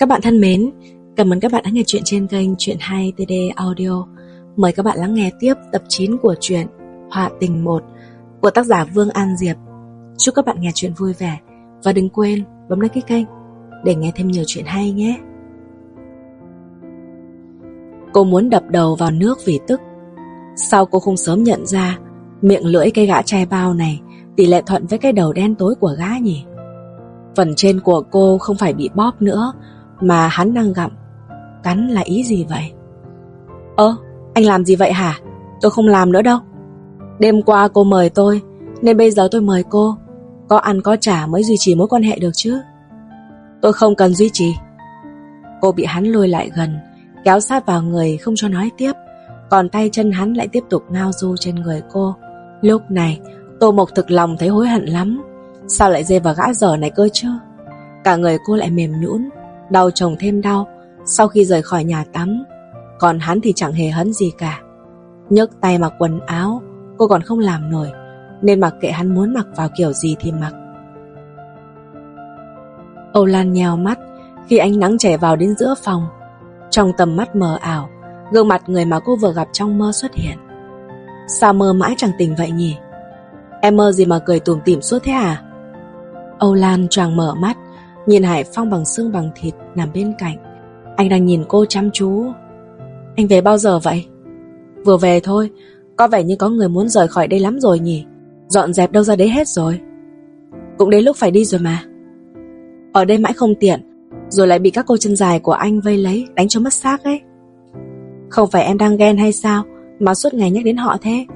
Các bạn thân mến, cảm ơn các bạn đã nghe chuyện trên kênh Chuyện hay TD Audio. Mời các bạn lắng nghe tiếp tập 9 của truyện Họa tình 1 của tác giả Vương An Diệp. Chúc các bạn nghe chuyện vui vẻ và đừng quên bấm đăng ký kênh để nghe thêm nhiều chuyện hay nhé. Cô muốn đập đầu vào nước vì tức. Sao cô không sớm nhận ra miệng lưỡi cây gã chai bao này tỷ lệ thuận với cái đầu đen tối của gã nhỉ? Phần trên của cô không phải bị bóp nữa mà hắn đang gặm. Cắn là ý gì vậy? Ơ, anh làm gì vậy hả? Tôi không làm nữa đâu. Đêm qua cô mời tôi, nên bây giờ tôi mời cô. Có ăn có trả mới duy trì mối quan hệ được chứ. Tôi không cần duy trì. Cô bị hắn lôi lại gần, kéo sát vào người không cho nói tiếp. Còn tay chân hắn lại tiếp tục ngao du trên người cô. Lúc này, Tô Mộc thực lòng thấy hối hận lắm. Sao lại dê vào gã dở này cơ chứ? Cả người cô lại mềm nhũn, đau chồng thêm đau sau khi rời khỏi nhà tắm. Còn hắn thì chẳng hề hấn gì cả. nhấc tay mặc quần áo, cô còn không làm nổi, nên mặc kệ hắn muốn mặc vào kiểu gì thì mặc. Âu Lan nhèo mắt khi ánh nắng chảy vào đến giữa phòng. Trong tầm mắt mờ ảo, gương mặt người mà cô vừa gặp trong mơ xuất hiện. Sao mơ mãi chẳng tỉnh vậy nhỉ? Em mơ gì mà cười tủm tỉm suốt thế à? Âu Lan choàng mở mắt, nhìn Hải Phong bằng xương bằng thịt nằm bên cạnh. Anh đang nhìn cô chăm chú. Anh về bao giờ vậy? Vừa về thôi, có vẻ như có người muốn rời khỏi đây lắm rồi nhỉ? Dọn dẹp đâu ra đấy hết rồi. Cũng đến lúc phải đi rồi mà. Ở đây mãi không tiện, rồi lại bị các cô chân dài của anh vây lấy, đánh cho mất xác ấy. Không phải em đang ghen hay sao, mà suốt ngày nhắc đến họ thế.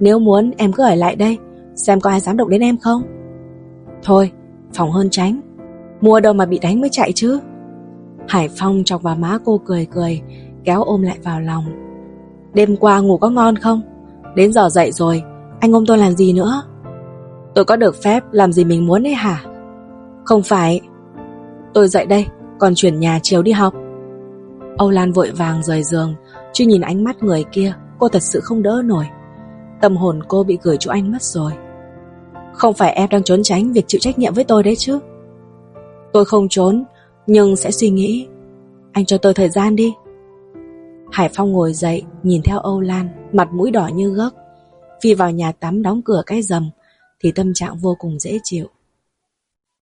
Nếu muốn em cứ ở lại đây, xem có ai dám động đến em không. Thôi, phòng hơn tránh. Mua đâu mà bị đánh mới chạy chứ. Hải Phong chọc vào má cô cười cười, kéo ôm lại vào lòng. Đêm qua ngủ có ngon không? Đến giờ dậy rồi, anh ôm tôi làm gì nữa? Tôi có được phép làm gì mình muốn ấy hả? Không phải. Tôi dậy đây, còn chuyển nhà chiều đi học. Âu Lan vội vàng rời giường, Chứ nhìn ánh mắt người kia, cô thật sự không đỡ nổi. Tâm hồn cô bị gửi chỗ anh mất rồi. Không phải em đang trốn tránh việc chịu trách nhiệm với tôi đấy chứ. Tôi không trốn, nhưng sẽ suy nghĩ. Anh cho tôi thời gian đi. Hải Phong ngồi dậy, nhìn theo Âu Lan, mặt mũi đỏ như gấc. Phi vào nhà tắm đóng cửa cái rầm, thì tâm trạng vô cùng dễ chịu.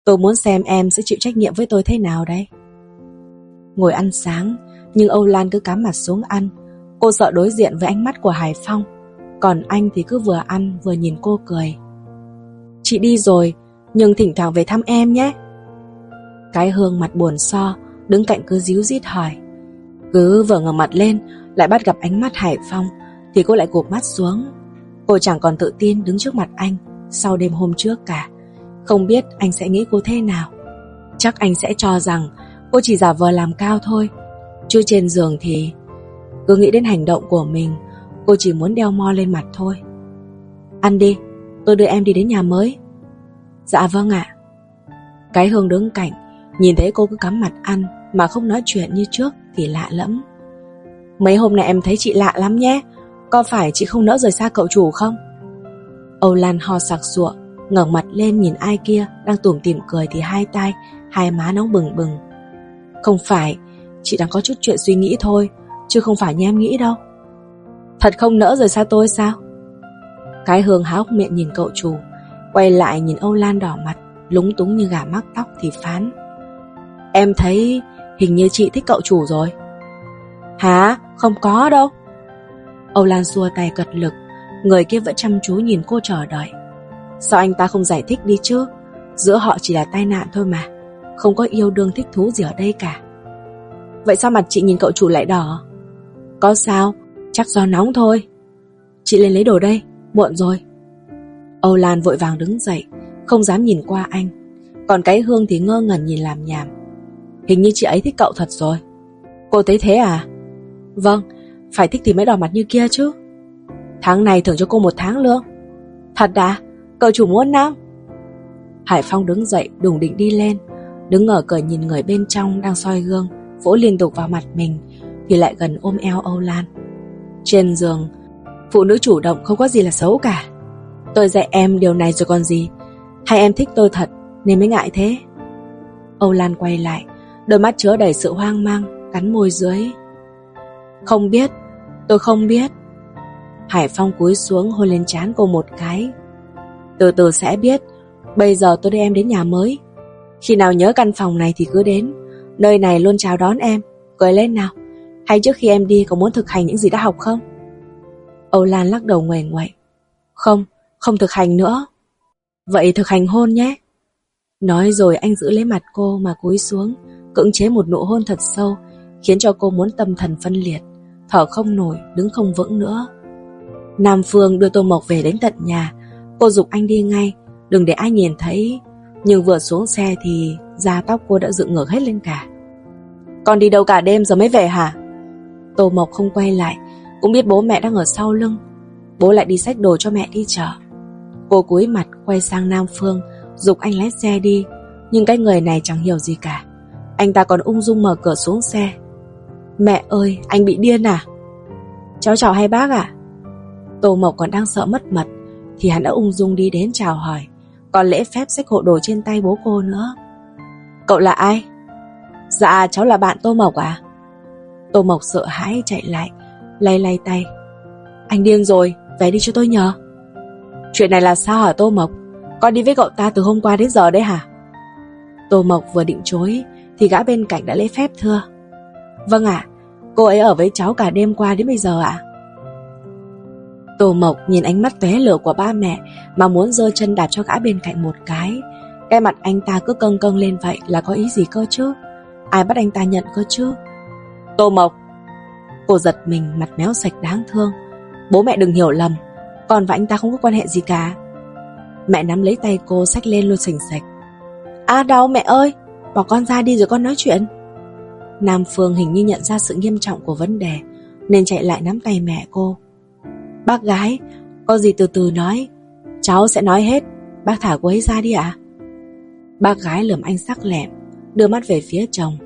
Tôi muốn xem em sẽ chịu trách nhiệm với tôi thế nào đấy. Ngồi ăn sáng, nhưng Âu Lan cứ cắm mặt xuống ăn. Cô sợ đối diện với ánh mắt của Hải Phong, còn anh thì cứ vừa ăn vừa nhìn cô cười. Chị đi rồi, nhưng thỉnh thoảng về thăm em nhé. Cái hương mặt buồn so, đứng cạnh cứ díu dít hỏi. Cứ vừa ngẩng mặt lên, lại bắt gặp ánh mắt Hải Phong, thì cô lại gục mắt xuống. Cô chẳng còn tự tin đứng trước mặt anh sau đêm hôm trước cả. Không biết anh sẽ nghĩ cô thế nào. Chắc anh sẽ cho rằng cô chỉ giả vờ làm cao thôi. Chứ trên giường thì cứ nghĩ đến hành động của mình, cô chỉ muốn đeo mo lên mặt thôi. Ăn đi, tôi đưa em đi đến nhà mới. Dạ vâng ạ. Cái hương đứng cạnh, nhìn thấy cô cứ cắm mặt ăn mà không nói chuyện như trước thì lạ lẫm. Mấy hôm nay em thấy chị lạ lắm nhé, có phải chị không nỡ rời xa cậu chủ không? Âu Lan ho sặc sụa, ngẩng mặt lên nhìn ai kia đang tủm tỉm cười thì hai tay, hai má nóng bừng bừng. Không phải, chị đang có chút chuyện suy nghĩ thôi, chứ không phải như em nghĩ đâu. Thật không nỡ rời xa tôi sao? Cái hương háo miệng nhìn cậu chủ, quay lại nhìn Âu Lan đỏ mặt, lúng túng như gà mắc tóc thì phán. Em thấy hình như chị thích cậu chủ rồi. Hả? Không có đâu. Âu Lan xua tay cật lực, người kia vẫn chăm chú nhìn cô chờ đợi. Sao anh ta không giải thích đi chứ? Giữa họ chỉ là tai nạn thôi mà, không có yêu đương thích thú gì ở đây cả. Vậy sao mặt chị nhìn cậu chủ lại đỏ? Có sao, chắc do nóng thôi. Chị lên lấy đồ đây, muộn rồi. Âu Lan vội vàng đứng dậy, không dám nhìn qua anh. Còn cái Hương thì ngơ ngẩn nhìn làm nhảm. Hình như chị ấy thích cậu thật rồi. Cô thấy thế à? Vâng, phải thích thì mới đỏ mặt như kia chứ. Tháng này thưởng cho cô một tháng lương. Thật à? Cậu chủ muốn năm Hải Phong đứng dậy đùng định đi lên, đứng ở cửa nhìn người bên trong đang soi gương, vỗ liên tục vào mặt mình, thì lại gần ôm eo Âu Lan. Trên giường, phụ nữ chủ động không có gì là xấu cả. Tôi dạy em điều này rồi còn gì, hay em thích tôi thật nên mới ngại thế. Âu Lan quay lại, Đôi mắt chứa đầy sự hoang mang Cắn môi dưới. Không biết, tôi không biết. Hải Phong cúi xuống hôn lên trán cô một cái. Từ từ sẽ biết Bây giờ tôi đưa em đến nhà mới. Khi nào nhớ căn phòng này thì cứ đến. Nơi này luôn chào đón em. Cười lên nào Hay trước khi em đi có muốn thực hành những gì đã học không? Âu Lan lắc đầu ngoài ngoại. Không, không thực hành nữa. Vậy thực hành hôn nhé. Nói rồi anh giữ lấy mặt cô mà cúi xuống. Cưỡng chế một nụ hôn thật sâu Khiến cho cô muốn tâm thần phân liệt Thở không nổi, đứng không vững nữa. Nam Phương đưa Tô Mộc về đến tận nhà. Cô dục anh đi ngay Đừng để ai nhìn thấy. Nhưng vừa xuống xe thì da tóc cô đã dựng ngược hết lên cả. Con đi đâu cả đêm giờ mới về hả? Tô Mộc không quay lại Cũng biết bố mẹ đang ở sau lưng. Bố lại đi xách đồ cho mẹ đi chợ. Cô cúi mặt quay sang Nam Phương Dục anh lái xe đi. Nhưng cái người này chẳng hiểu gì cả. Anh ta còn ung dung mở cửa xuống xe. Mẹ ơi, anh bị điên à? Cháu chào hai bác ạ. Tô Mộc còn đang sợ mất mật Thì hắn đã ung dung đi đến chào hỏi. Còn lễ phép xách hộ đồ trên tay bố cô nữa. Cậu là ai? Dạ cháu là bạn Tô Mộc à Tô Mộc sợ hãi chạy lại, Lay lay tay. Anh điên rồi, về đi cho tôi nhờ. Chuyện này là sao hả Tô Mộc? Con đi với cậu ta từ hôm qua đến giờ đấy hả? Tô Mộc vừa định chối thì gã bên cạnh đã lấy phép thưa. Vâng ạ, Cô ấy ở với cháu cả đêm qua đến bây giờ ạ. Tô Mộc nhìn ánh mắt tóe lửa của ba mẹ Mà muốn giơ chân đạp cho gã bên cạnh một cái. Cái mặt anh ta cứ câng câng lên vậy Là có ý gì cơ chứ? Ai bắt anh ta nhận cơ chứ? Tô Mộc, Cô giật mình mặt méo sạch đáng thương. Bố mẹ đừng hiểu lầm, Con và anh ta không có quan hệ gì cả. Mẹ nắm lấy tay cô xách lên luôn sình sạch. À đau mẹ ơi! Bỏ con ra đi rồi con nói chuyện. Nam Phương hình như nhận ra sự nghiêm trọng của vấn đề, Nên chạy lại nắm tay mẹ cô. Bác gái, Có gì từ từ nói. Cháu sẽ nói hết. Bác thả cô ấy ra đi ạ. Bác gái lườm anh sắc lẹm, Đưa mắt về phía chồng.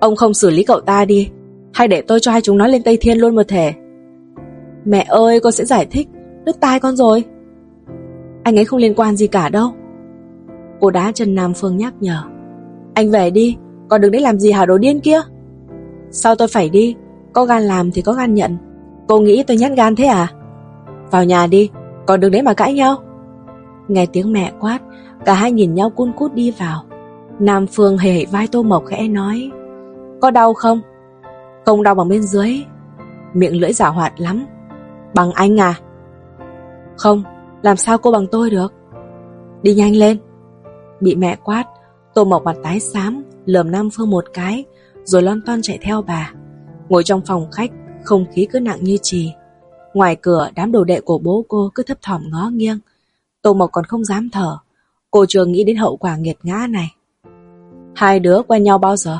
Ông không xử lý cậu ta đi. Hay để tôi cho hai chúng nói lên Tây Thiên luôn một thể. Mẹ ơi, con sẽ giải thích. Đứt tai con rồi. Anh ấy không liên quan gì cả đâu. Cô đá chân Nam Phương nhắc nhở. Anh về đi, Còn đừng đấy làm gì hả đồ điên kia. Sao tôi phải đi, Có gan làm thì có gan nhận. Cô nghĩ tôi nhát gan thế à? Vào nhà đi, Còn đừng đấy mà cãi nhau. Nghe tiếng mẹ quát, Cả hai nhìn nhau cun cút đi vào. Nam Phương hề hề vai Tô Mộc khẽ nói, Có đau không? Không đau bằng bên dưới. Miệng lưỡi giả hoạt lắm. Bằng anh à? Không, Làm sao cô bằng tôi được? Đi nhanh lên. Bị mẹ quát Tô Mộc mặt tái xám Lườm Nam Phương một cái Rồi lon ton chạy theo bà. Ngồi trong phòng khách Không khí cứ nặng như trì Ngoài cửa đám đồ đệ của bố cô cứ thấp thỏm ngó nghiêng. Tô Mộc còn không dám thở. Cô chưa nghĩ đến hậu quả nghiệt ngã này. Hai đứa quen nhau bao giờ?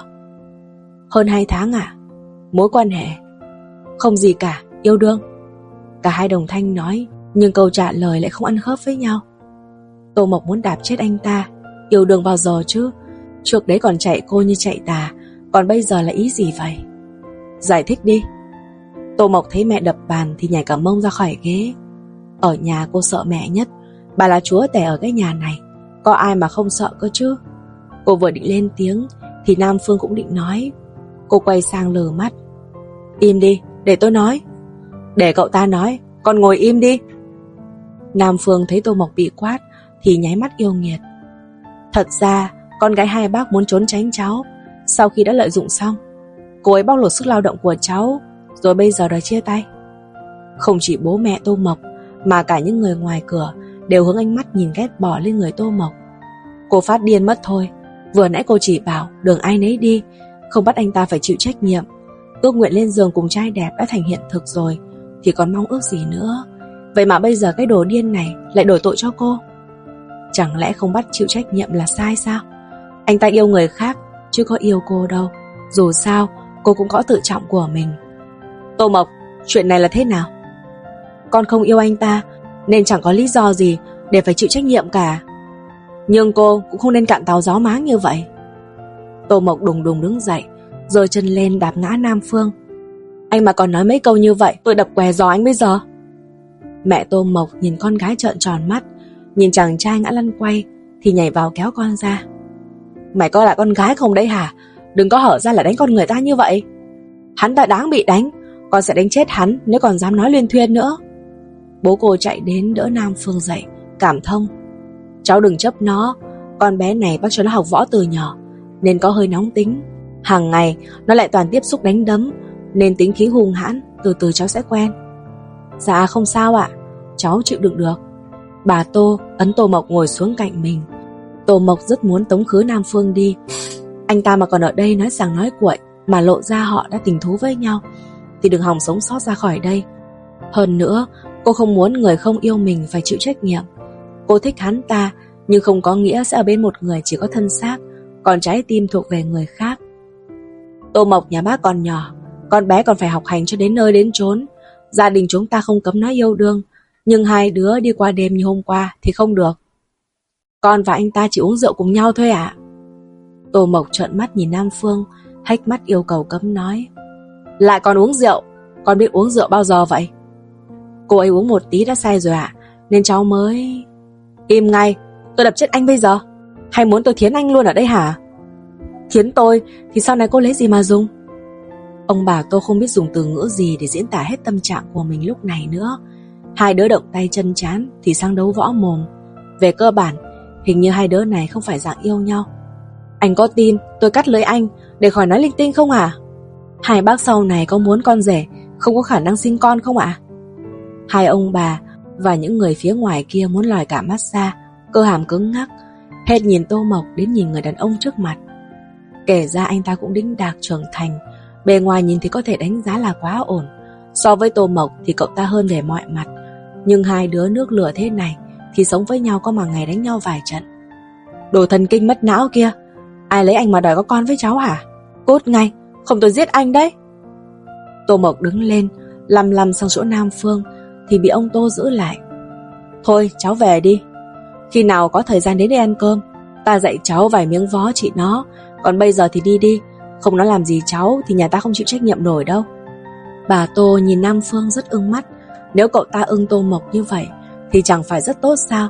Hơn hai tháng à? Mối quan hệ? Không gì cả, yêu đương. Cả hai đồng thanh nói Nhưng câu trả lời lại không ăn khớp với nhau. Tô Mộc muốn đạp chết anh ta Yêu đương bao giờ chứ? Trước đấy còn chạy cô như chạy tà Còn bây giờ là ý gì vậy? Giải thích đi. Tô Mộc thấy mẹ đập bàn thì nhảy cả mông ra khỏi ghế. Ở nhà cô sợ mẹ nhất Bà là chúa tể ở cái nhà này Có ai mà không sợ cơ chứ? Cô vừa định lên tiếng Thì Nam Phương cũng định nói. Cô quay sang lờ mắt. Im đi, để tôi nói. Để cậu ta nói, con ngồi im đi. Nam Phương thấy Tô Mộc bị quát Thì nháy mắt yêu nghiệt. Thật ra, con gái hai bác muốn trốn tránh cháu. Sau khi đã lợi dụng xong, Cô ấy bóc lột sức lao động của cháu, Rồi bây giờ đòi chia tay. Không chỉ bố mẹ Tô Mộc, Mà cả những người ngoài cửa Đều hướng ánh mắt nhìn ghét bỏ lên người Tô Mộc. Cô phát điên mất thôi. Vừa nãy cô chỉ bảo đường ai nấy đi, Không bắt anh ta phải chịu trách nhiệm. Ước nguyện lên giường cùng trai đẹp đã thành hiện thực rồi, Thì còn mong ước gì nữa? Vậy mà bây giờ cái đồ điên này Lại đổi tội cho cô. Chẳng lẽ không bắt chịu trách nhiệm là sai sao? Anh ta yêu người khác, Chứ có yêu cô đâu. Dù sao, cô cũng có tự trọng của mình. Tô Mộc, Chuyện này là thế nào? Con không yêu anh ta, Nên chẳng có lý do gì Để phải chịu trách nhiệm cả. Nhưng cô cũng không nên cạn tàu gió máng như vậy. Tô Mộc đùng đùng đứng dậy rồi chân lên đạp ngã Nam Phương. Anh mà còn nói mấy câu như vậy, Tôi đập què gió anh bây giờ. Mẹ Tô Mộc nhìn con gái trợn tròn mắt Nhìn chàng trai ngã lăn quay, Thì nhảy vào kéo con ra. Mày coi là con gái không đấy hả? Đừng có hở ra là đánh con người ta như vậy. Hắn ta đáng bị đánh, Con sẽ đánh chết hắn nếu còn dám nói liên thuyên nữa. Bố cô chạy đến đỡ Nam Phương dậy, Cảm thông. Cháu đừng chấp nó, Con bé này bác cho nó học võ từ nhỏ, Nên có hơi nóng tính. Hàng ngày, nó lại toàn tiếp xúc đánh đấm, Nên tính khí hung hãn, Từ từ cháu sẽ quen. Dạ không sao ạ. Cháu chịu đựng được. Bà Tô ấn Tô Mộc ngồi xuống cạnh mình. Tô Mộc rất muốn tống khứ Nam Phương đi. Anh ta mà còn ở đây nói rằng nói cuội, Mà lộ ra họ đã tình thú với nhau, Thì đừng hòng sống sót ra khỏi đây. Hơn nữa, Cô không muốn người không yêu mình phải chịu trách nhiệm. Cô thích hắn ta, Nhưng không có nghĩa sẽ ở bên một người chỉ có thân xác, Còn trái tim thuộc về người khác. Tô Mộc nhà bác còn nhỏ, Con bé còn phải học hành cho đến nơi đến chốn. Gia đình chúng ta không cấm nói yêu đương. Nhưng hai đứa đi qua đêm như hôm qua Thì không được. Con và anh ta chỉ uống rượu cùng nhau thôi ạ. Tô Mộc trợn mắt nhìn Nam Phương, Hách mắt yêu cầu cấm nói. Lại còn uống rượu? Con biết uống rượu bao giờ vậy? Cô ấy uống một tí đã say rồi ạ, Nên cháu mới Im ngay, tôi đập chết anh bây giờ. Hay muốn tôi thiến anh luôn ở đây hả? Thiến tôi, thì sau này cô lấy gì mà dùng? Ông bà tôi không biết dùng từ ngữ gì Để diễn tả hết tâm trạng của mình lúc này nữa. Hai đứa động tay chân chán Thì sang đấu võ mồm. Về cơ bản Hình như hai đứa này không phải dạng yêu nhau. Anh có tin tôi cắt lưới anh Để khỏi nói linh tinh không à? Hai bác sau này có muốn con rể Không có khả năng sinh con không ạ? Hai ông bà và những người phía ngoài kia muốn lòi cả mắt ra, cơ hàm cứng ngắc, hết nhìn Tô Mộc đến nhìn người đàn ông trước mặt. Kể ra anh ta cũng đĩnh đạc trưởng thành, bề ngoài nhìn thì có thể đánh giá là quá ổn. So với Tô Mộc thì cậu ta hơn về mọi mặt, nhưng hai đứa nước lửa thế này thì sống với nhau có mà ngày đánh nhau vài trận. Đồ thần kinh mất não kia, ai lấy anh mà đòi có con với cháu hả? Cốt ngay, không tôi giết anh đấy. Tô Mộc đứng lên, Lầm lầm sang chỗ Nam Phương, thì bị ông Tô giữ lại. Thôi cháu về đi, khi nào có thời gian đến đây ăn cơm, ta dạy cháu vài miếng vó chị nó, còn bây giờ thì đi đi, không nó làm gì cháu thì nhà ta không chịu trách nhiệm nổi đâu. Bà Tô nhìn Nam Phương rất ưng mắt, nếu cậu ta ưng Tô Mộc như vậy thì chẳng phải rất tốt sao,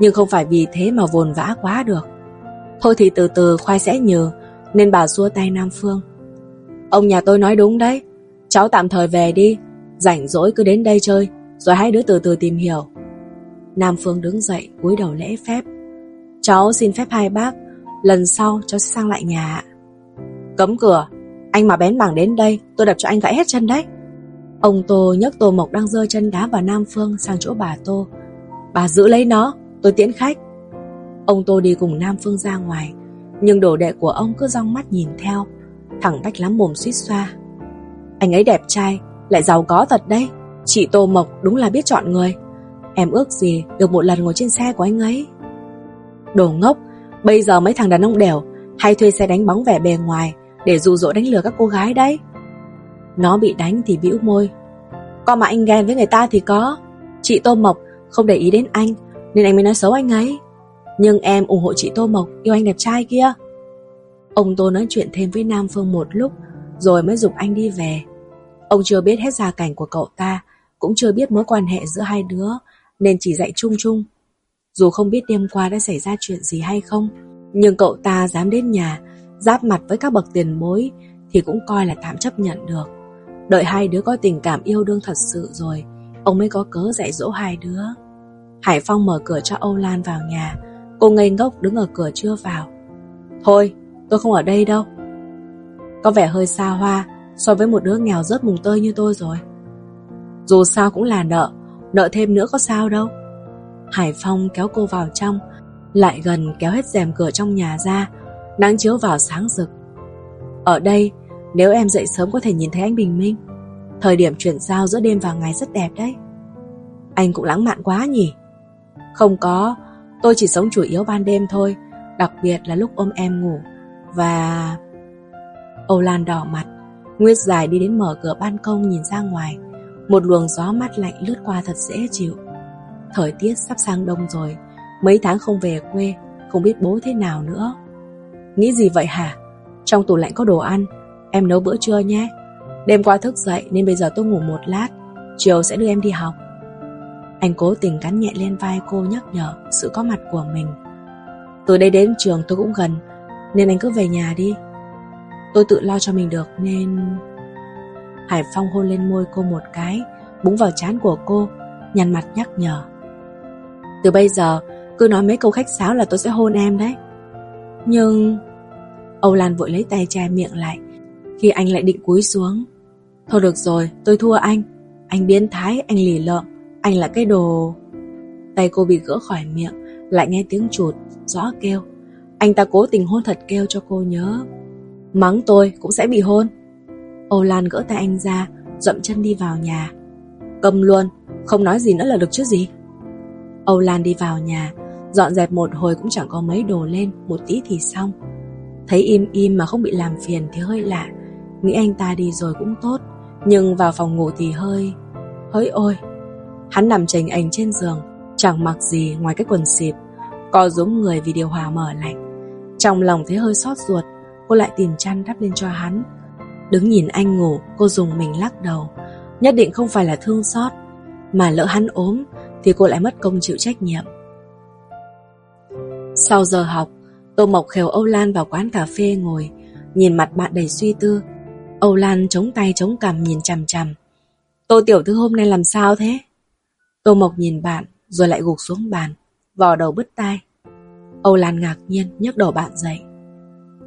nhưng không phải vì thế mà vồn vã quá được. Thôi thì từ từ khoai sẽ nhờ, nên bà xua tay Nam Phương. Ông nhà tôi nói đúng đấy, cháu tạm thời về đi, rảnh rỗi cứ đến đây chơi, rồi hai đứa từ từ tìm hiểu. Nam Phương đứng dậy cúi đầu lễ phép. Cháu xin phép hai bác, lần sau cháu sẽ sang lại nhà. Cấm cửa, anh mà bén bảng đến đây, tôi đập cho anh gãy hết chân đấy. Ông Tô nhấc Tô Mộc đang rơi chân đá vào Nam Phương sang chỗ bà Tô. Bà giữ lấy nó, tôi tiễn khách. Ông Tô đi cùng Nam Phương ra ngoài, nhưng đồ đệ của ông cứ rong mắt nhìn theo, thẳng bách lắm mồm suýt xoa. Anh ấy đẹp trai, lại giàu có thật đấy. Chị Tô Mộc đúng là biết chọn người Em ước gì được một lần ngồi trên xe của anh ấy Đồ ngốc Bây giờ mấy thằng đàn ông đẻo Hay thuê xe đánh bóng vẻ bề ngoài Để dụ dỗ đánh lừa các cô gái đấy nó bị đánh thì bĩu môi. Con mà anh ghen với người ta thì có. Chị Tô Mộc không để ý đến anh Nên anh mới nói xấu anh ấy. Nhưng em ủng hộ chị Tô Mộc Yêu anh đẹp trai kia. Ông Tô nói chuyện thêm với Nam Phương một lúc Rồi mới dục anh đi về. Ông chưa biết hết gia cảnh của cậu ta cũng chưa biết mối quan hệ giữa hai đứa nên chỉ dạy chung chung. Dù không biết đêm qua đã xảy ra chuyện gì hay không, nhưng cậu ta dám đến nhà, giáp mặt với các bậc tiền bối thì cũng coi là tạm chấp nhận được. Đợi hai đứa có tình cảm yêu đương thật sự rồi, ông mới có cớ dạy dỗ hai đứa. Hải Phong mở cửa cho Âu Lan vào nhà, cô ngây ngốc đứng ở cửa chưa vào. Thôi, tôi không ở đây đâu. Có vẻ hơi xa hoa so với một đứa nghèo rớt mùng tơi như tôi rồi. Dù sao cũng là nợ Nợ thêm nữa có sao đâu Hải Phong kéo cô vào trong Lại gần kéo hết rèm cửa trong nhà ra Nắng chiếu vào sáng rực Ở đây nếu em dậy sớm có thể nhìn thấy anh bình minh. Thời điểm chuyển giao giữa đêm và ngày rất đẹp đấy. Anh cũng lãng mạn quá nhỉ? Không có, Tôi chỉ sống chủ yếu ban đêm thôi, Đặc biệt là lúc ôm em ngủ Và... Âu Lan đỏ mặt Nguyết dài đi đến mở cửa ban công nhìn ra ngoài. Một luồng gió mát lạnh lướt qua thật dễ chịu. Thời tiết sắp sang đông rồi, Mấy tháng không về quê, Không biết bố thế nào nữa. Nghĩ gì vậy hả? Trong tủ lạnh có đồ ăn Em nấu bữa trưa nhé. Đêm qua thức dậy nên bây giờ tôi ngủ một lát. Chiều sẽ đưa em đi học. Anh cố tình cắn nhẹ lên vai cô nhắc nhở Sự có mặt của mình. Từ đây đến trường tôi cũng gần Nên anh cứ về nhà đi. Tôi tự lo cho mình được nên... Hải Phong hôn lên môi cô một cái, búng vào trán của cô, nhăn mặt nhắc nhở. Từ bây giờ, cứ nói mấy câu khách sáo là tôi sẽ hôn em đấy. Nhưng... Âu Lan vội lấy tay che miệng lại, khi anh lại định cúi xuống. Thôi được rồi, tôi thua anh. Anh biến thái, anh lì lợm, anh là cái đồ... Tay cô bị gỡ khỏi miệng, lại nghe tiếng chuột, rõ kêu. Anh ta cố tình hôn thật kêu cho cô nhớ. Mắng tôi cũng sẽ bị hôn. Âu Lan gỡ tay anh ra, dậm chân đi vào nhà. Cầm luôn, không nói gì nữa là được chứ gì. Âu Lan đi vào nhà, dọn dẹp một hồi cũng chẳng có mấy đồ lên, một tí thì xong. Thấy im im mà không bị làm phiền thì hơi lạ, nghĩ anh ta đi rồi cũng tốt, nhưng vào phòng ngủ thì hơi... Hỡi ôi. Hắn nằm chành ảnh trên giường, chẳng mặc gì ngoài cái quần xịp, co giống người vì điều hòa mở lạnh. Trong lòng thấy hơi xót ruột, cô lại tìm chăn đắp lên cho hắn. Đứng nhìn anh ngủ, cô dùng mình lắc đầu. Nhất định không phải là thương xót, mà lỡ hắn ốm thì cô lại mất công chịu trách nhiệm. Sau giờ học, Tô Mộc khều Âu Lan vào quán cà phê ngồi, nhìn mặt bạn đầy suy tư. Âu Lan chống tay chống cằm nhìn chằm chằm. Tô tiểu thư hôm nay làm sao thế? Tô Mộc nhìn bạn, rồi lại gục xuống bàn, vò đầu bứt tai. Âu Lan ngạc nhiên nhấc đầu bạn dậy.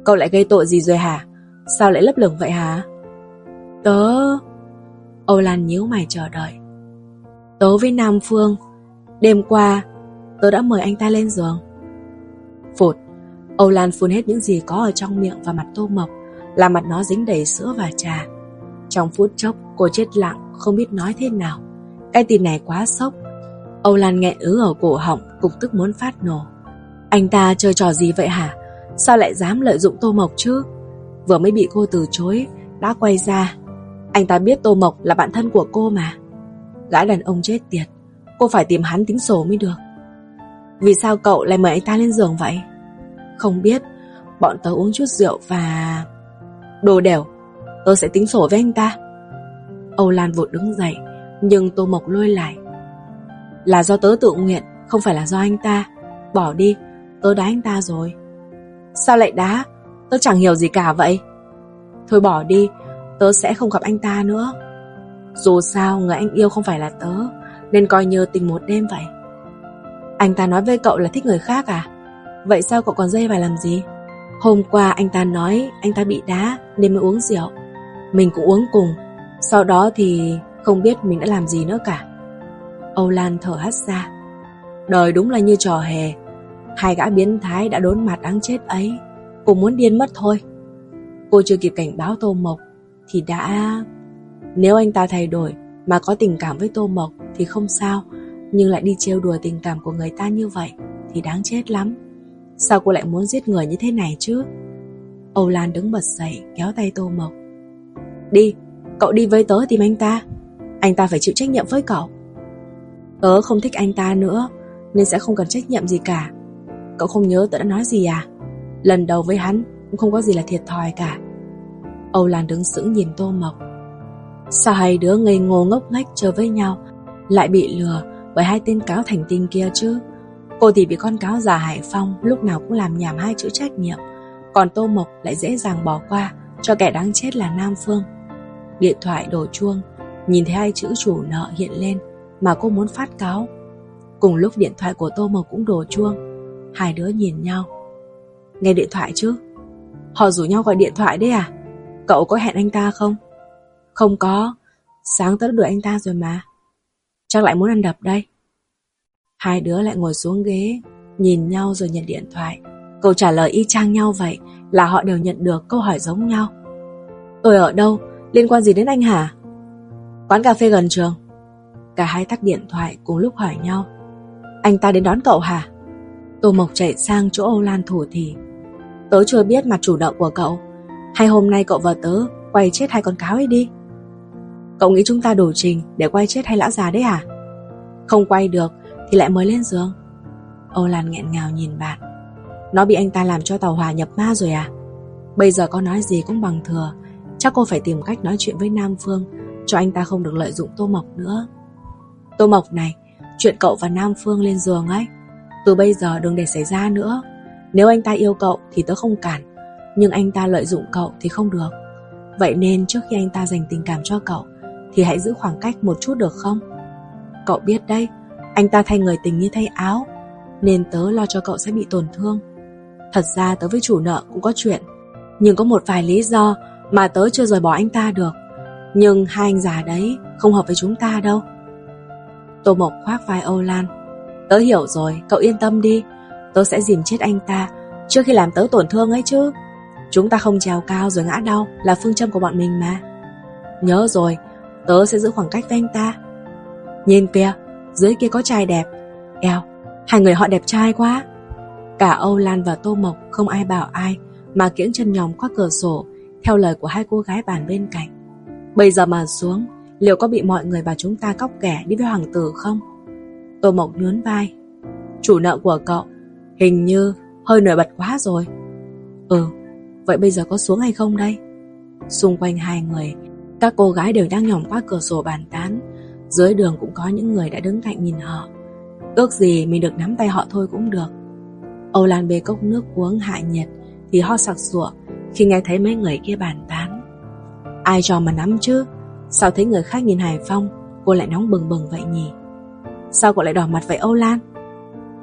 Cậu lại gây tội gì rồi hả? Sao lại lấp lửng vậy hả? Tớ... Âu Lan nhíu mày chờ đợi. Tớ với Nam Phương, đêm qua, tớ đã mời anh ta lên giường. Phụt, Âu Lan phun hết những gì có ở trong miệng và mặt tô mộc, là mặt nó dính đầy sữa và trà. Trong phút chốc, cô chết lặng, không biết nói thế nào. Cái tin này quá sốc. Âu Lan nghẹn ứ ở cổ họng, cục tức muốn phát nổ. Anh ta chơi trò gì vậy hả? Sao lại dám lợi dụng Tô Mộc chứ? Vừa mới bị cô từ chối, đã quay ra. Anh ta biết Tô Mộc là bạn thân của cô mà. Gã đàn ông chết tiệt, cô phải tìm hắn tính sổ mới được. Vì sao cậu lại mời anh ta lên giường vậy? Không biết, bọn tớ uống chút rượu và... Đồ đẻo Tôi sẽ tính sổ với anh ta. Âu Lan vội đứng dậy, nhưng Tô Mộc lôi lại. Là do tớ tự nguyện, không phải là do anh ta. Bỏ đi, tớ đá anh ta rồi. Sao lại đá? Tớ chẳng hiểu gì cả vậy. Thôi bỏ đi, tớ sẽ không gặp anh ta nữa. Dù sao, người anh yêu không phải là tớ, nên coi như tình một đêm vậy. Anh ta nói với cậu là thích người khác à? Vậy sao cậu còn dây vào làm gì? Hôm qua anh ta nói anh ta bị đá nên mới uống rượu. Mình cũng uống cùng. Sau đó thì không biết mình đã làm gì nữa cả. Âu Lan thở hắt ra. Đời đúng là như trò hề. Hai gã biến thái đã đốn mặt đáng chết ấy. Cô muốn điên mất thôi. Cô chưa kịp cảnh báo Tô Mộc thì đã... Nếu anh ta thay đổi mà có tình cảm với Tô Mộc thì không sao, nhưng lại đi trêu đùa tình cảm của người ta như vậy thì đáng chết lắm. Sao cô lại muốn giết người như thế này chứ? Âu Lan đứng bật dậy kéo tay Tô Mộc. Đi, cậu đi với tớ tìm anh ta. Anh ta phải chịu trách nhiệm với cậu. Tớ không thích anh ta nữa nên sẽ không cần trách nhiệm gì cả. Cậu không nhớ tớ đã nói gì à? Lần đầu với hắn cũng không có gì là thiệt thòi cả. Âu Lan đứng sững nhìn Tô Mộc. Sao hai đứa ngây ngô ngốc nghếch chơi với nhau lại bị lừa bởi hai tên cáo thành tinh kia chứ? Cô thì bị con cáo già Hải Phong lúc nào cũng làm nhảm hai chữ trách nhiệm, còn Tô Mộc lại dễ dàng bỏ qua cho kẻ đáng chết là Nam Phương. Điện thoại đổ chuông, nhìn thấy hai chữ chủ nợ hiện lên mà cô muốn phát cáo. Cùng lúc điện thoại của Tô Mộc cũng đổ chuông, hai đứa nhìn nhau. Nghe điện thoại chứ? Họ rủ nhau gọi điện thoại đấy à? Cậu có hẹn anh ta không? Không có, sáng tớ đuổi anh ta rồi mà. Chắc lại muốn ăn đập đây. Hai đứa lại ngồi xuống ghế, nhìn nhau rồi nhận điện thoại. Câu trả lời y chang nhau vậy là họ đều nhận được câu hỏi giống nhau. Tôi ở đâu? Liên quan gì đến anh hả? Quán cà phê gần trường. Cả hai tắt điện thoại cùng lúc hỏi nhau. Anh ta đến đón cậu hả? Tô Mộc chạy sang chỗ Âu Lan thủ thì. Tớ chưa biết mặt chủ động của cậu. Hay hôm nay cậu và tớ quay chết hai con cáo ấy đi. Cậu nghĩ chúng ta đổ trình để quay chết hai lão già đấy à Không quay được thì lại mới lên giường. Âu Lan nghẹn ngào nhìn bạn. Nó bị anh ta làm cho tàu hòa nhập ma rồi à? Bây giờ có nói gì cũng bằng thừa. Chắc cô phải tìm cách nói chuyện với Nam Phương cho anh ta không được lợi dụng Tô Mộc nữa. Tô Mộc này, chuyện cậu và Nam Phương lên giường ấy, từ bây giờ đừng để xảy ra nữa. Nếu anh ta yêu cậu thì tớ không cản, Nhưng anh ta lợi dụng cậu thì không được Vậy nên trước khi anh ta dành tình cảm cho cậu Thì hãy giữ khoảng cách một chút được không Cậu biết đấy Anh ta thay người tình như thay áo Nên tớ lo cho cậu sẽ bị tổn thương Thật ra tớ với chủ nợ cũng có chuyện. Nhưng có một vài lý do Mà tớ chưa rời bỏ anh ta được. Nhưng hai anh già đấy Không hợp với chúng ta đâu. Tô Mộc khoác vai Âu Lan. Tớ hiểu rồi, cậu yên tâm đi. Tớ sẽ dìm chết anh ta Trước khi làm tớ tổn thương ấy chứ. Chúng ta không trèo cao rồi ngã đau Là phương châm của bọn mình mà. Nhớ rồi, tớ sẽ giữ khoảng cách với anh ta. Nhìn kìa Dưới kia có trai đẹp. Eo, hai người họ đẹp trai quá. Cả Âu Lan và Tô Mộc không ai bảo ai, Mà kiễng chân nhóm qua cửa sổ, Theo lời của hai cô gái bàn bên cạnh. Bây giờ mà xuống, Liệu có bị mọi người và chúng ta cóc kẻ đi với hoàng tử không? Tô Mộc nhún vai. Chủ nợ của cậu, Hình như hơi nổi bật quá rồi. Ừ Vậy bây giờ có xuống hay không đây? Xung quanh hai người, Các cô gái đều đang nhòm qua cửa sổ bàn tán. Dưới đường cũng có những người đã đứng cạnh nhìn họ. Ước gì mình được nắm tay họ thôi cũng được. Âu Lan bê cốc nước uống hạ nhiệt, Thì ho sặc sụa Khi nghe thấy mấy người kia bàn tán. Ai cho mà nắm chứ? Sao thấy người khác nhìn Hải Phong, Cô lại nóng bừng bừng vậy nhỉ? Sao cậu lại đỏ mặt vậy Âu Lan?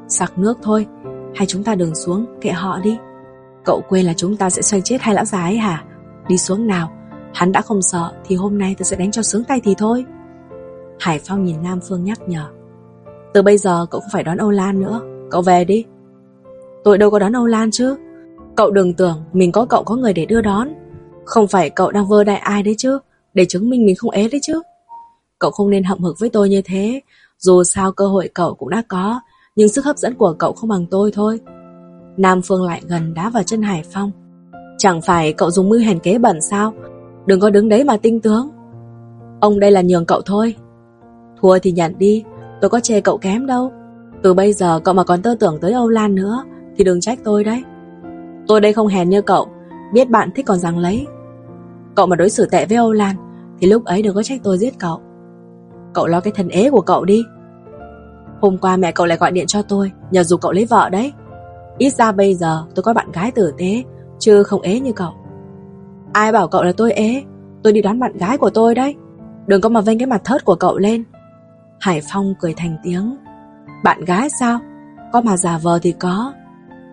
Sặc nước thôi, Hay chúng ta đừng xuống kệ họ đi. Cậu quên là chúng ta sẽ xoay chết hai lão già ấy hả? Đi xuống nào, Hắn đã không sợ thì hôm nay tôi sẽ đánh cho sướng tay thì thôi. Hải Phong nhìn Nam Phương nhắc nhở. Từ bây giờ cậu không phải đón Âu Lan nữa, Cậu về đi. Tôi đâu có đón Âu Lan chứ. Cậu đừng tưởng mình có cậu có người để đưa đón. Không phải cậu đang vơ đại ai đấy chứ, Để chứng minh mình không ế đấy chứ. Cậu không nên hậm hực với tôi như thế. Dù sao cơ hội cậu cũng đã có, Nhưng sức hấp dẫn của cậu không bằng tôi thôi. Nam Phương lại gần đá vào chân Hải Phong. Chẳng phải cậu dùng mưu hèn kế bẩn sao? Đừng có đứng đấy mà tinh tướng. Ông đây là nhường cậu thôi. Thua thì nhận đi, Tôi có chê cậu kém đâu. Từ bây giờ cậu mà còn tơ tưởng tới Âu Lan nữa thì đừng trách tôi đấy. Tôi đây không hèn như cậu, Biết bạn thích còn rằng lấy. Cậu mà đối xử tệ với Âu Lan Thì lúc ấy đừng có trách tôi giết cậu. Cậu lo cái thân ế của cậu đi. Hôm qua mẹ cậu lại gọi điện cho tôi, Nhờ dù cậu lấy vợ đấy. Ít ra bây giờ tôi có bạn gái tử tế, Chứ không ế như cậu. Ai bảo cậu là tôi ế? Tôi đi đoán bạn gái của tôi đấy. Đừng có mà vênh cái mặt thớt của cậu lên. Hải Phong cười thành tiếng. Bạn gái sao? Có mà giả vờ thì có.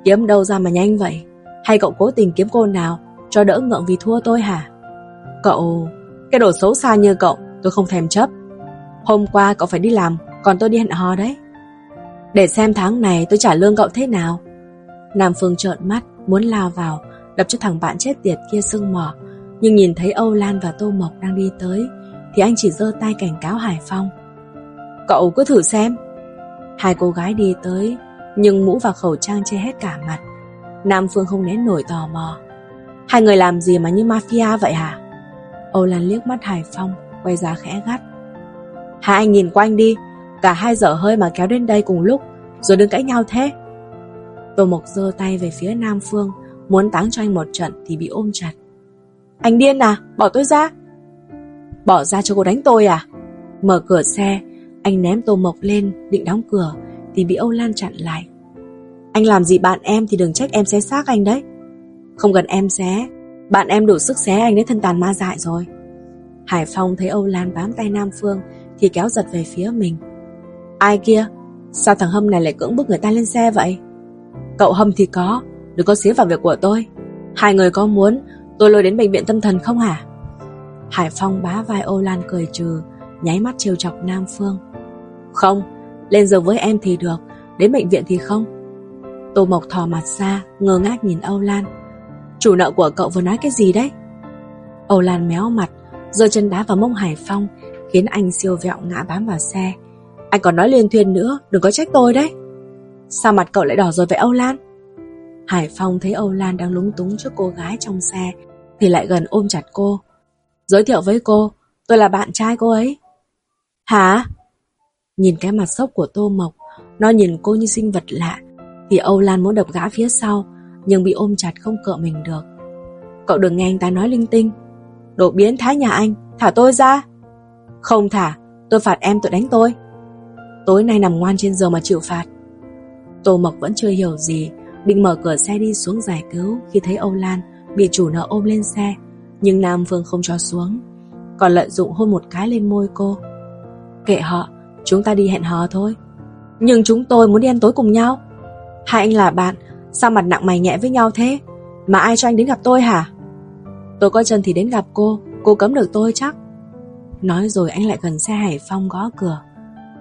Kiếm đâu ra mà nhanh vậy? Hay cậu cố tình kiếm cô nào Cho đỡ ngượng vì thua tôi hả? Cậu, Cái đồ xấu xa như cậu, tôi không thèm chấp. Hôm qua cậu phải đi làm, Còn tôi đi hẹn hò đấy. Để xem tháng này tôi trả lương cậu thế nào. Nam Phương trợn mắt, Muốn lao vào, Đập cho thằng bạn chết tiệt kia sưng mỏ. Nhưng nhìn thấy Âu Lan và Tô Mộc đang đi tới, Thì anh chỉ giơ tay cảnh cáo Hải Phong. Cậu cứ thử xem. Hai cô gái đi tới nhưng mũ và khẩu trang che hết cả mặt. Nam Phương không nén nổi tò mò. Hai người làm gì mà như mafia vậy hả? Âu Lan liếc mắt Hải Phong, Quay ra khẽ gắt. Hai anh nhìn quanh đi, Cả hai dở hơi mà kéo đến đây cùng lúc, Rồi đừng cãi nhau thế. Tô Mộc giơ tay về phía Nam Phương, Muốn táng cho anh một trận thì bị ôm chặt. Anh điên à? Bỏ tôi ra. Bỏ ra cho cô đánh tôi à? Mở cửa xe, Anh ném Tô Mộc lên, định đóng cửa. Thì bị Âu Lan chặn lại. Anh làm gì bạn em thì đừng trách em xé xác anh đấy. Không cần em xé, Bạn em đủ sức xé anh đấy thân tàn ma dại rồi. Hải Phong thấy Âu Lan bám tay Nam Phương Thì kéo giật về phía mình. Ai kia? Sao thằng Hâm này lại cưỡng bức người ta lên xe vậy? Cậu Hâm thì có, Đừng có xía vào việc của tôi. Hai người có muốn, tôi lôi đến bệnh viện tâm thần không hả? Hải Phong bá vai Âu Lan cười trừ, Nháy mắt trêu chọc Nam Phương. Không lên giường với em thì được. Đến bệnh viện thì không. Tô Mộc thò mặt ra, Ngơ ngác nhìn Âu Lan. Chủ nợ của cậu vừa nói cái gì đấy? Âu Lan méo mặt, giơ chân đá vào mông Hải Phong, Khiến anh siêu vẹo ngã bám vào xe. Anh còn nói liên thuyên nữa, Đừng có trách tôi đấy. Sao mặt cậu lại đỏ rồi vậy Âu Lan? Hải Phong thấy Âu Lan đang lúng túng trước cô gái trong xe, Thì lại gần ôm chặt cô. Giới thiệu với cô, Tôi là bạn trai cô ấy. Hả? Nhìn cái mặt sốc của Tô Mộc Nó nhìn cô như sinh vật lạ Thì Âu Lan muốn đập gã phía sau Nhưng bị ôm chặt không cựa mình được. Cậu đừng nghe anh ta nói linh tinh. Đồ biến thái nhà anh Thả tôi ra. Không thả Tôi phạt em tội đánh tôi. Tối nay nằm ngoan trên giường mà chịu phạt. Tô Mộc vẫn chưa hiểu gì Định mở cửa xe đi xuống giải cứu Khi thấy Âu Lan bị chủ nợ ôm lên xe, nhưng Nam Phương không cho xuống, còn lợi dụng hôn một cái lên môi cô. Kệ họ, chúng ta đi hẹn hò thôi. Nhưng chúng tôi muốn đi ăn tối cùng nhau. Hai anh là bạn, sao mặt nặng mày nhẹ với nhau thế? Mà ai cho anh đến gặp tôi hả? Tôi có chân thì đến gặp cô, cô cấm được tôi chắc. Nói rồi anh lại gần xe Hải Phong gõ cửa.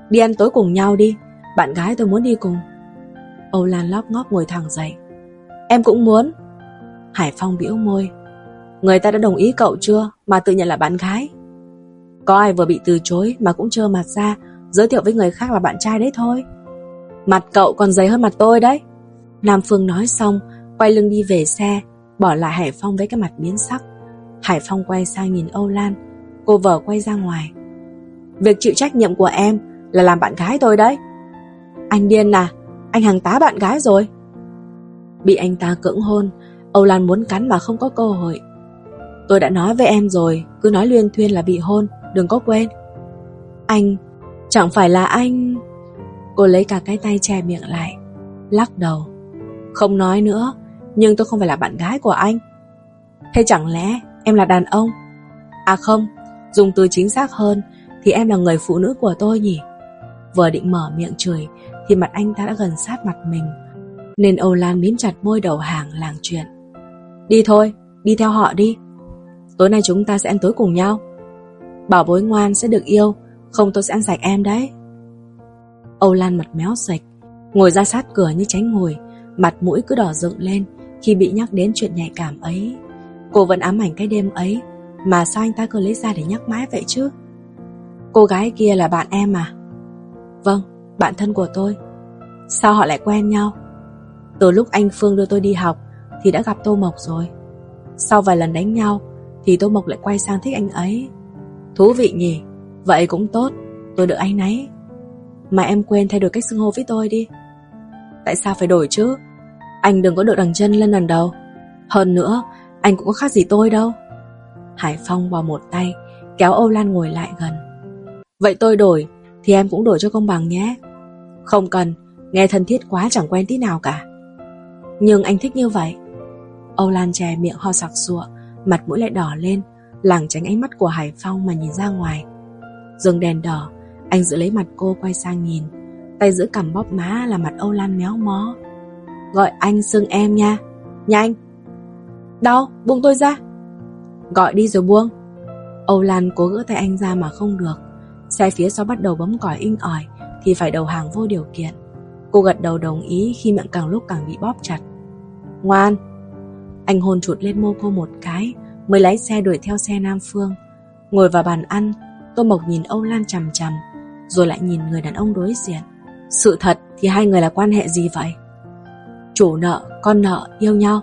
Đi ăn tối cùng nhau đi, bạn gái tôi muốn đi cùng. Âu Lan lóp ngóp ngồi thẳng dậy. Em cũng muốn. Hải Phong bĩu môi. Người ta đã đồng ý cậu chưa mà tự nhận là bạn gái? Có ai vừa bị từ chối mà cũng trơ mặt ra giới thiệu với người khác là bạn trai đấy thôi. Mặt cậu còn dày hơn mặt tôi đấy. Nam Phương nói xong, quay lưng đi về xe, bỏ lại Hải Phong với cái mặt biến sắc. Hải Phong quay sang nhìn Âu Lan, cô vợ quay ra ngoài. Việc chịu trách nhiệm của em là làm bạn gái tôi đấy. Anh điên à, anh hàng tá bạn gái rồi. Bị anh ta cưỡng hôn, Âu Lan muốn cắn mà không có cơ hội. Tôi đã nói với em rồi, cứ nói luyên thuyên là bị hôn, đừng có quên. Anh, chẳng phải là anh... Cô lấy cả cái tay che miệng lại, lắc đầu. Không nói nữa, nhưng tôi không phải là bạn gái của anh. Thế chẳng lẽ em là đàn ông? À không, dùng từ chính xác hơn thì em là người phụ nữ của tôi nhỉ? Vừa định mở miệng chửi thì mặt anh ta đã gần sát mặt mình. Nên Âu Lan mím chặt môi đầu hàng làng chuyện. Đi thôi, đi theo họ đi. Tối nay chúng ta sẽ ăn tối cùng nhau. Bảo bối ngoan sẽ được yêu, không tôi sẽ ăn sạch em đấy. Âu Lan mặt méo sạch, ngồi ra sát cửa như tránh ngồi, mặt mũi cứ đỏ dựng lên khi bị nhắc đến chuyện nhạy cảm ấy. Cô vẫn ám ảnh cái đêm ấy, mà sao anh ta cứ lấy ra để nhắc mãi vậy chứ? Cô gái kia là bạn em à? Vâng, bạn thân của tôi. Sao họ lại quen nhau? Từ lúc anh Phương đưa tôi đi học thì đã gặp Tô Mộc rồi. Sau vài lần đánh nhau thì Tô Mộc lại quay sang thích anh ấy. Thú vị nhỉ? Vậy cũng tốt, tôi đỡ anh ấy. Mà em quên thay đổi cách xưng hô với tôi đi. Tại sao phải đổi chứ? Anh đừng có đội đằng chân lên lần đầu. Hơn nữa, anh cũng có khác gì tôi đâu. Hải Phong vào một tay, kéo Âu Lan ngồi lại gần. Vậy tôi đổi, thì em cũng đổi cho công bằng nhé. Không cần, nghe thân thiết quá chẳng quen tí nào cả. Nhưng anh thích như vậy. Âu Lan chè miệng ho sặc sụa, mặt mũi lại đỏ lên, lảng tránh ánh mắt của Hải Phong mà nhìn ra ngoài. Dừng đèn đỏ, anh giữ lấy mặt cô quay sang nhìn. Tay giữ cầm bóp má là mặt Âu Lan méo mó. Gọi anh xưng em nha, nhanh. Đau, buông tôi ra. Gọi đi rồi buông. Âu Lan cố gỡ tay anh ra mà không được. Xe phía sau bắt đầu bấm còi inh ỏi thì phải đầu hàng vô điều kiện. Cô gật đầu đồng ý khi miệng càng lúc càng bị bóp chặt. Ngoan! Anh hôn chụt lên môi cô một cái mới lái xe đuổi theo xe Nam Phương. Ngồi vào bàn ăn, Tô Mộc nhìn Âu Lan chằm chằm, rồi lại nhìn người đàn ông đối diện. Sự thật thì hai người là quan hệ gì vậy? Chủ nợ, con nợ, yêu nhau.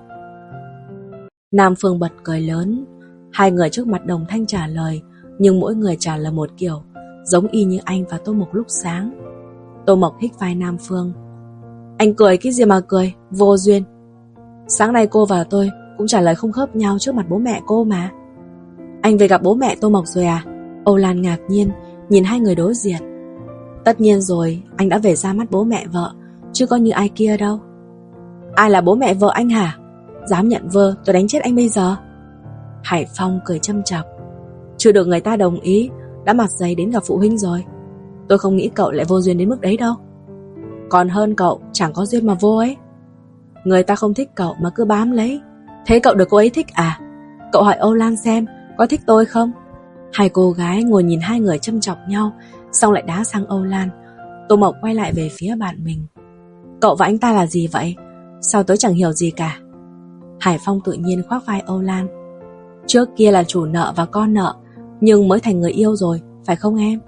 Nam Phương bật cười lớn, hai người trước mặt đồng thanh trả lời, nhưng mỗi người trả lời một kiểu, giống y như anh và Tô Mộc lúc sáng. Tô Mộc hít vai Nam Phương. Anh cười cái gì mà cười, vô duyên. Sáng nay cô và tôi cũng trả lời không khớp nhau trước mặt bố mẹ cô mà. Anh về gặp bố mẹ Tô Mộc rồi à? Âu Lan ngạc nhiên, nhìn hai người đối diện. Tất nhiên rồi, anh đã về ra mắt bố mẹ vợ, chứ có như ai kia đâu. Ai là bố mẹ vợ anh hả? Dám nhận vơ, tôi đánh chết anh bây giờ. Hải Phong cười châm chọc. Chưa được người ta đồng ý, đã mặt dày đến gặp phụ huynh rồi. Tôi không nghĩ cậu lại vô duyên đến mức đấy đâu. Còn hơn cậu, chẳng có duyên mà vô ấy. Người ta không thích cậu mà cứ bám lấy. Thế cậu được cô ấy thích à? Cậu hỏi Âu Lan xem, có thích tôi không? Hai cô gái ngồi nhìn hai người châm chọc nhau, xong lại đá sang Âu Lan. Tô Mộc quay lại về phía bạn mình. Cậu và anh ta là gì vậy? Sao tớ chẳng hiểu gì cả? Hải Phong tự nhiên khoác vai Âu Lan. Trước kia là chủ nợ và con nợ, nhưng mới thành người yêu rồi, phải không em?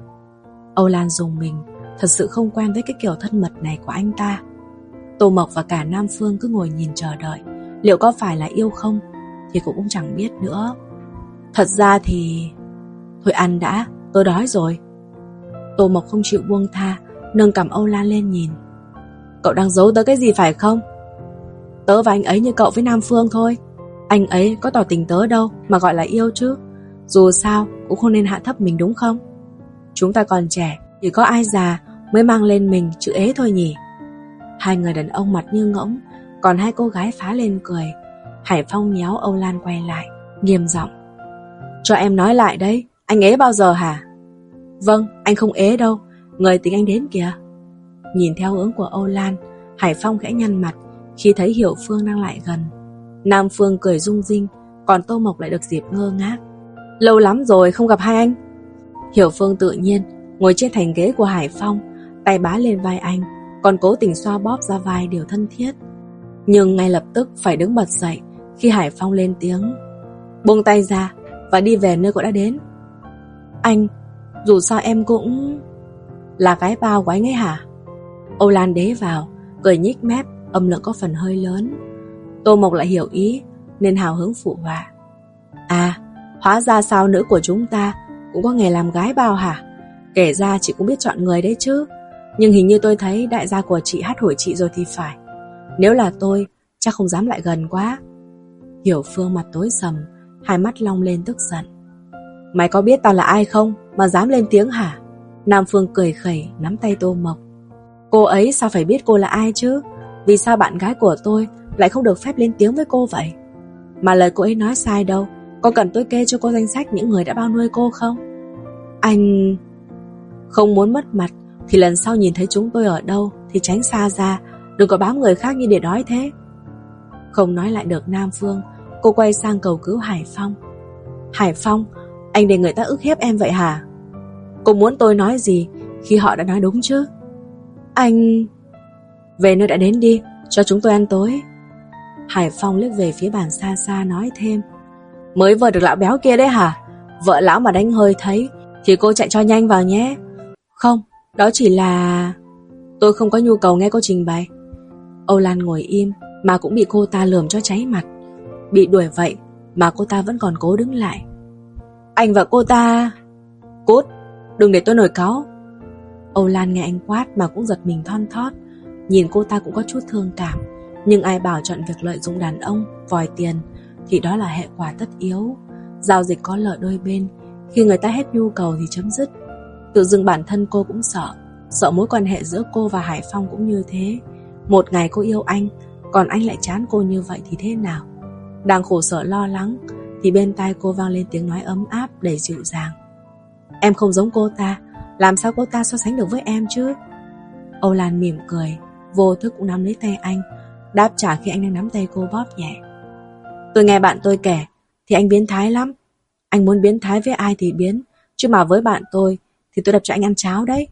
Âu Lan dùng mình, thật sự không quen với cái kiểu thân mật này của anh ta. Tô Mộc và cả Nam Phương cứ ngồi nhìn chờ đợi, liệu có phải là yêu không? Thì cũng chẳng biết nữa. Thật ra thì... Thôi ăn đã, tôi đói rồi. Tô Mộc không chịu buông tha, nâng cầm Âu Lan lên nhìn. Cậu đang giấu tớ cái gì phải không? Tớ và anh ấy như cậu với Nam Phương thôi. Anh ấy có tỏ tình tớ đâu mà gọi là yêu chứ. Dù sao cũng không nên hạ thấp mình đúng không? Chúng ta còn trẻ, chỉ có ai già mới mang lên mình chữ ế thôi nhỉ. Hai người đàn ông mặt như ngỗng, còn hai cô gái phá lên cười. Hải Phong nhéo Âu Lan quay lại, nghiêm giọng. Cho em nói lại đấy, anh ế bao giờ hả? Vâng, anh không ế đâu, người tính anh đến kìa. Nhìn theo hướng của Âu Lan, Hải Phong khẽ nhăn mặt khi thấy Hiểu Phương đang lại gần. Nam Phương cười rung rinh, còn Tô Mộc lại được dịp ngơ ngác. Lâu lắm rồi không gặp hai anh. Hiểu Phương tự nhiên ngồi trên thành ghế của Hải Phong, tay bá lên vai anh, còn cố tình xoa bóp ra vai điều thân thiết. Nhưng ngay lập tức phải đứng bật dậy khi Hải Phong lên tiếng. Buông tay ra và đi về nơi cậu đã đến. Anh, dù sao em cũng... Là gái bao của anh ấy hả? Âu Lan đế vào, cười nhích mép, âm lượng có phần hơi lớn. Tô Mộc lại hiểu ý, nên hào hứng phụ họa. À, hóa ra sao nữ của chúng ta cũng có nghề làm gái bao hả? Kể ra chị cũng biết chọn người đấy chứ. Nhưng hình như tôi thấy đại gia của chị hát hủi chị rồi thì phải. Nếu là tôi, chắc không dám lại gần quá. Hiểu Phương mặt tối sầm, hai mắt long lên tức giận. Mày có biết tao là ai không mà dám lên tiếng hả? Nam Phương cười khẩy, nắm tay Tô Mộc. Cô ấy sao phải biết cô là ai chứ? Vì sao bạn gái của tôi lại không được phép lên tiếng với cô vậy? Mà lời cô ấy nói sai đâu, có cần tôi kê cho cô danh sách những người đã bao nuôi cô không? Anh... Không muốn mất mặt thì lần sau nhìn thấy chúng tôi ở đâu thì tránh xa ra, đừng có bám người khác như để đói thế. Không nói lại được Nam Phương, cô quay sang cầu cứu Hải Phong. Hải Phong, anh để người ta ức hiếp em vậy hả? Cô muốn tôi nói gì khi họ đã nói đúng chứ? Anh... Về nơi đã đến đi, cho chúng tôi ăn tối. Hải Phong liếc về phía bàn xa xa nói thêm. Mới vừa được lão béo kia đấy hả? Vợ lão mà đánh hơi thấy, thì cô chạy cho nhanh vào nhé. Không, đó chỉ là... Tôi không có nhu cầu nghe cô trình bày. Âu Lan ngồi im, mà cũng bị cô ta lườm cho cháy mặt. Bị đuổi vậy, mà cô ta vẫn còn cố đứng lại. Anh và cô ta... Cút, đừng để tôi nổi cáu. Âu Lan nghe anh quát mà cũng giật mình thon thót. Nhìn cô ta cũng có chút thương cảm. Nhưng ai bảo chọn việc lợi dụng đàn ông, vòi tiền, thì đó là hệ quả tất yếu. Giao dịch có lợi đôi bên, khi người ta hết nhu cầu thì chấm dứt. Tự dưng bản thân cô cũng sợ, sợ mối quan hệ giữa cô và Hải Phong cũng như thế. Một ngày cô yêu anh, còn anh lại chán cô như vậy thì thế nào? Đang khổ sở lo lắng, thì bên tai cô vang lên tiếng nói ấm áp đầy dịu dàng. Em không giống cô ta, làm sao cô ta so sánh được với em chứ? Âu Lan mỉm cười, vô thức cũng nắm lấy tay anh, đáp trả khi anh đang nắm tay cô bóp nhẹ. Tôi nghe bạn tôi kể, thì anh biến thái lắm. Anh muốn biến thái với ai thì biến, chứ mà với bạn tôi thì tôi đập cho anh ăn cháo đấy.